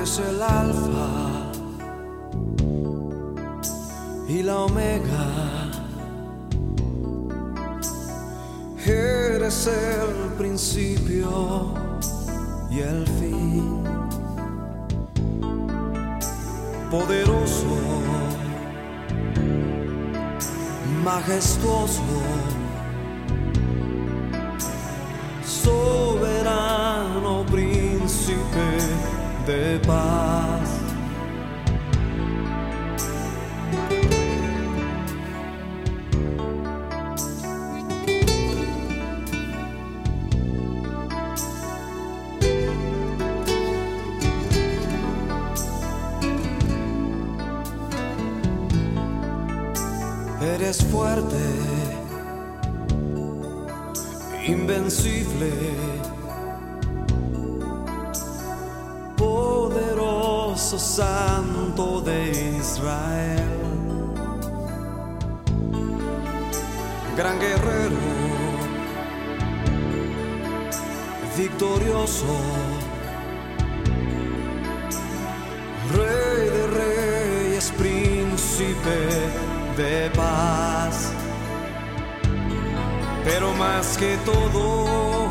eres el alfa y la omega. Eres el principio y el fin. Poderoso, majestuoso, paz. Eres fuerte, invencible, poderoso santo de Israel, gran guerrero, victorioso, rey de reyes, príncipe de paz. Pero más que todo,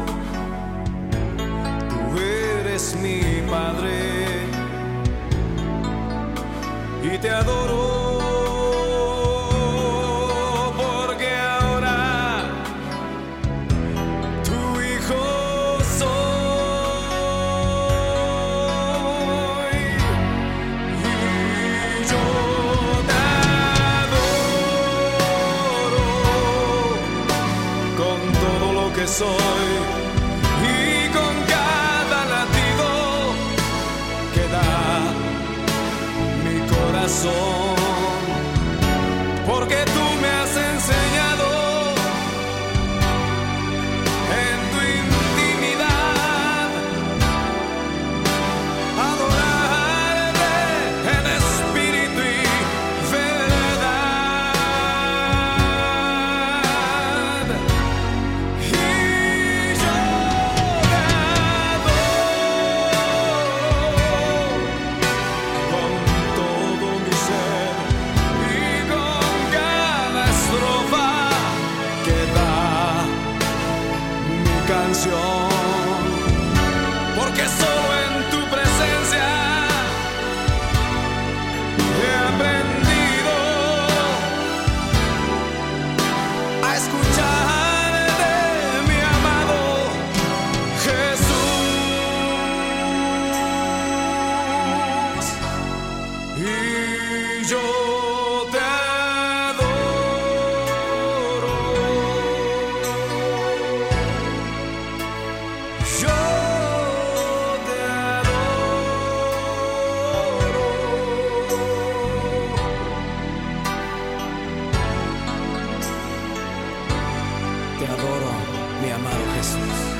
te. soul. Porque solo en tu presencia he aprendido a escuchar de mi amado Jesús. Y yo mi amado Jesús.